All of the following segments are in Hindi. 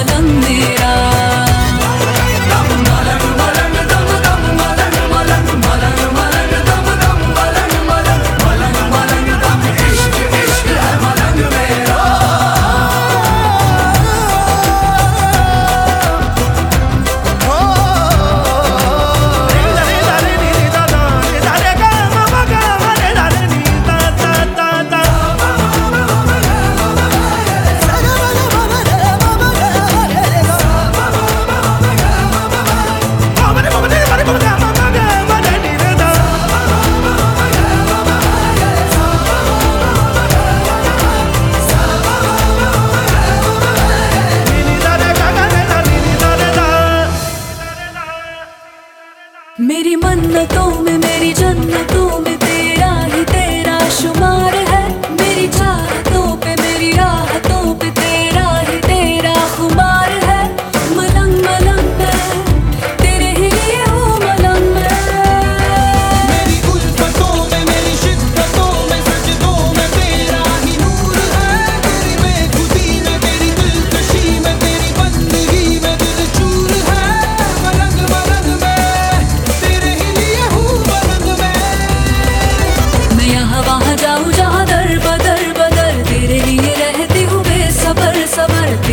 yalan मन्नतों में मेरी जन्नतों में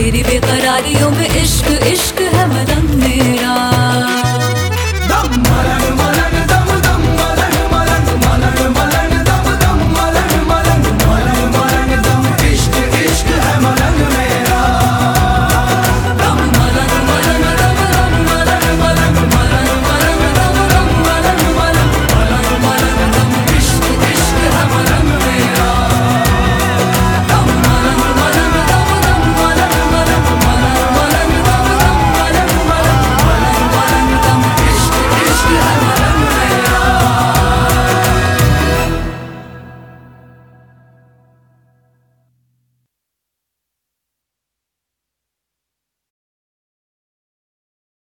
तेरी बेकरारियों में इश्क